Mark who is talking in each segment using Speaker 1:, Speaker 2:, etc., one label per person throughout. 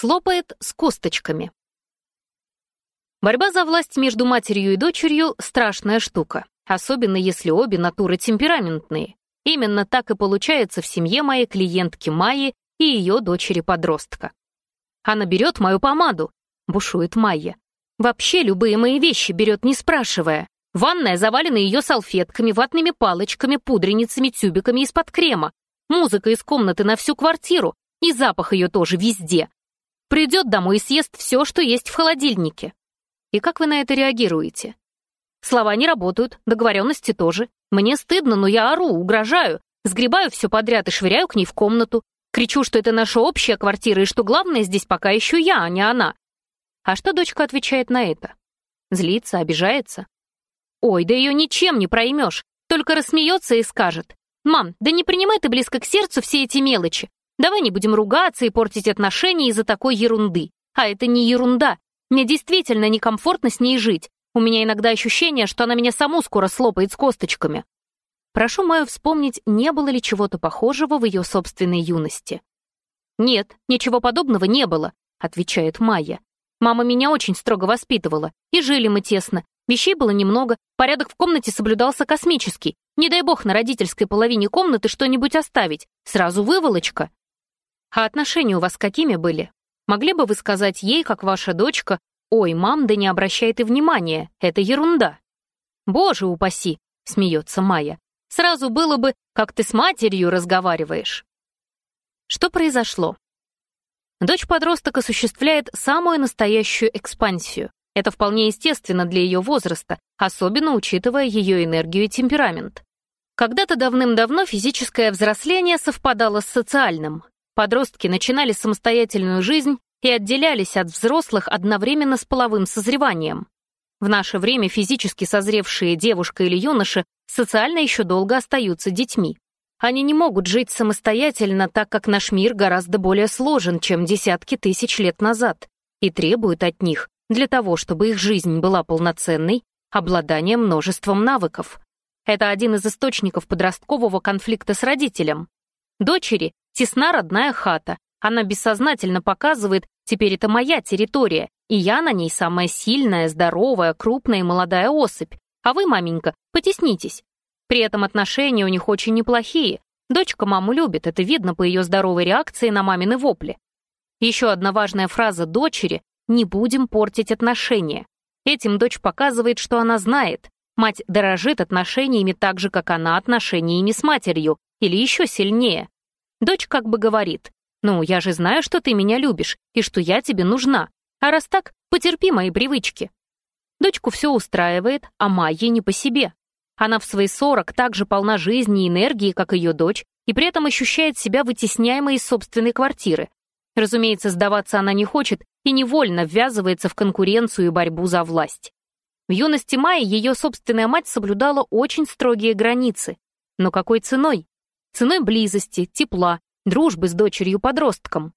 Speaker 1: Слопает с косточками. Борьба за власть между матерью и дочерью — страшная штука, особенно если обе натуры темпераментные. Именно так и получается в семье моей клиентки Майи и ее дочери-подростка. «Она берет мою помаду», — бушует Майя. «Вообще любые мои вещи берет, не спрашивая. Ванная завалена ее салфетками, ватными палочками, пудреницами, тюбиками из-под крема. Музыка из комнаты на всю квартиру, и запах ее тоже везде. Придет домой и съест все, что есть в холодильнике. И как вы на это реагируете? Слова не работают, договоренности тоже. Мне стыдно, но я ору, угрожаю, сгребаю все подряд и швыряю к ней в комнату. Кричу, что это наша общая квартира и что главное здесь пока еще я, а не она. А что дочка отвечает на это? Злится, обижается? Ой, да ее ничем не проймешь, только рассмеется и скажет. «Мам, да не принимай ты близко к сердцу все эти мелочи. Давай не будем ругаться и портить отношения из-за такой ерунды. А это не ерунда. Мне действительно некомфортно с ней жить. У меня иногда ощущение, что она меня саму скоро слопает с косточками. Прошу Маю вспомнить, не было ли чего-то похожего в ее собственной юности. «Нет, ничего подобного не было», — отвечает Майя. «Мама меня очень строго воспитывала, и жили мы тесно. Вещей было немного, порядок в комнате соблюдался космический. Не дай бог на родительской половине комнаты что-нибудь оставить. Сразу выволочка». А отношения у вас какими были? Могли бы вы сказать ей, как ваша дочка, «Ой, мам, да не обращай ты внимания, это ерунда». «Боже упаси!» — смеется Майя. «Сразу было бы, как ты с матерью разговариваешь». Что произошло? Дочь-подросток осуществляет самую настоящую экспансию. Это вполне естественно для ее возраста, особенно учитывая ее энергию и темперамент. Когда-то давным-давно физическое взросление совпадало с социальным. Подростки начинали самостоятельную жизнь и отделялись от взрослых одновременно с половым созреванием. В наше время физически созревшие девушка или юноша социально еще долго остаются детьми. Они не могут жить самостоятельно, так как наш мир гораздо более сложен, чем десятки тысяч лет назад, и требует от них, для того чтобы их жизнь была полноценной, обладания множеством навыков. Это один из источников подросткового конфликта с родителем. Дочери Тесна родная хата. Она бессознательно показывает, теперь это моя территория, и я на ней самая сильная, здоровая, крупная и молодая особь. А вы, маменька, потеснитесь. При этом отношения у них очень неплохие. Дочка маму любит, это видно по ее здоровой реакции на мамины вопли. Еще одна важная фраза дочери «не будем портить отношения». Этим дочь показывает, что она знает. Мать дорожит отношениями так же, как она отношениями с матерью, или еще сильнее. Дочь как бы говорит, «Ну, я же знаю, что ты меня любишь и что я тебе нужна. А раз так, потерпи мои привычки». Дочку все устраивает, а Майе не по себе. Она в свои 40 также полна жизни и энергии, как ее дочь, и при этом ощущает себя вытесняемой из собственной квартиры. Разумеется, сдаваться она не хочет и невольно ввязывается в конкуренцию и борьбу за власть. В юности Майи ее собственная мать соблюдала очень строгие границы. Но какой ценой? ценой близости, тепла, дружбы с дочерью-подростком.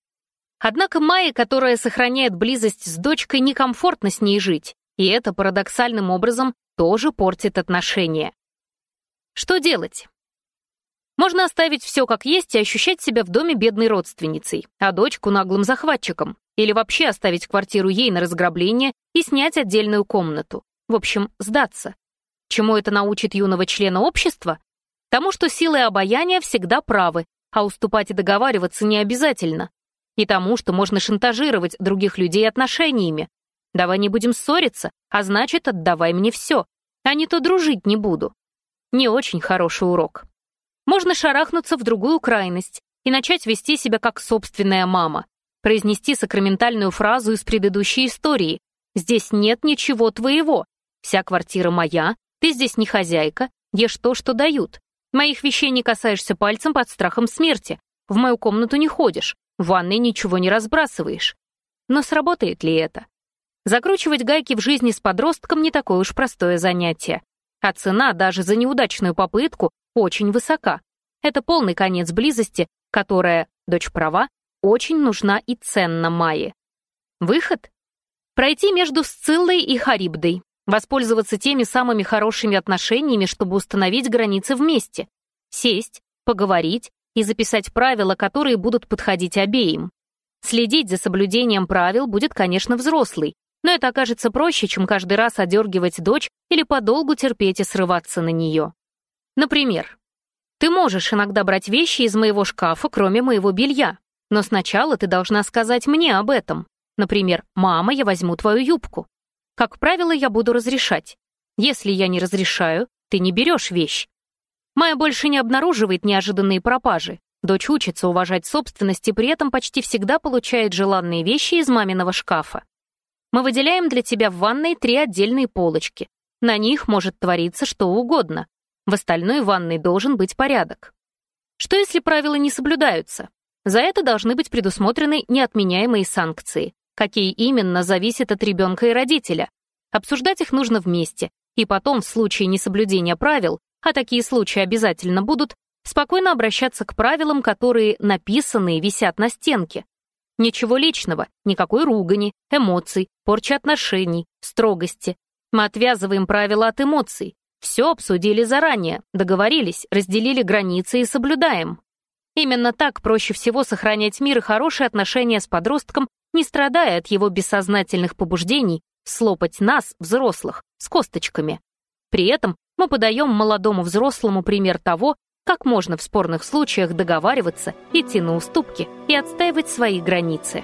Speaker 1: Однако майя, которая сохраняет близость с дочкой, некомфортно с ней жить, и это парадоксальным образом тоже портит отношения. Что делать? Можно оставить все как есть и ощущать себя в доме бедной родственницей, а дочку наглым захватчиком, или вообще оставить квартиру ей на разграбление и снять отдельную комнату. В общем, сдаться. Чему это научит юного члена общества? тому, что силы обаяния всегда правы, а уступать и договариваться не обязательно, и тому, что можно шантажировать других людей отношениями. Давай не будем ссориться, а значит, отдавай мне все, а не то дружить не буду. Не очень хороший урок. Можно шарахнуться в другую крайность и начать вести себя как собственная мама, произнести сакраментальную фразу из предыдущей истории «Здесь нет ничего твоего, вся квартира моя, ты здесь не хозяйка, ешь то, что дают, Моих вещей не касаешься пальцем под страхом смерти. В мою комнату не ходишь, в ванной ничего не разбрасываешь. Но сработает ли это? Закручивать гайки в жизни с подростком не такое уж простое занятие. А цена даже за неудачную попытку очень высока. Это полный конец близости, которая, дочь права, очень нужна и ценна Майе. Выход? Пройти между Сциллой и Харибдой, Воспользоваться теми самыми хорошими отношениями, чтобы установить границы вместе. Сесть, поговорить и записать правила, которые будут подходить обеим. Следить за соблюдением правил будет, конечно, взрослый, но это окажется проще, чем каждый раз одергивать дочь или подолгу терпеть и срываться на нее. Например, ты можешь иногда брать вещи из моего шкафа, кроме моего белья, но сначала ты должна сказать мне об этом. Например, «Мама, я возьму твою юбку». Как правило, я буду разрешать. Если я не разрешаю, ты не берешь вещь. Майя больше не обнаруживает неожиданные пропажи. Дочь учится уважать собственность и при этом почти всегда получает желанные вещи из маминого шкафа. Мы выделяем для тебя в ванной три отдельные полочки. На них может твориться что угодно. В остальной ванной должен быть порядок. Что если правила не соблюдаются? За это должны быть предусмотрены неотменяемые санкции. Какие именно, зависят от ребенка и родителя. Обсуждать их нужно вместе, и потом, в случае несоблюдения правил, а такие случаи обязательно будут, спокойно обращаться к правилам, которые написаны и висят на стенке. Ничего личного, никакой ругани, эмоций, порчи отношений, строгости. Мы отвязываем правила от эмоций. Все обсудили заранее, договорились, разделили границы и соблюдаем. Именно так проще всего сохранять мир и хорошие отношения с подростком, не страдая от его бессознательных побуждений слопать нас, взрослых, с косточками. При этом мы подаем молодому взрослому пример того, как можно в спорных случаях договариваться, идти на уступки и отстаивать свои границы.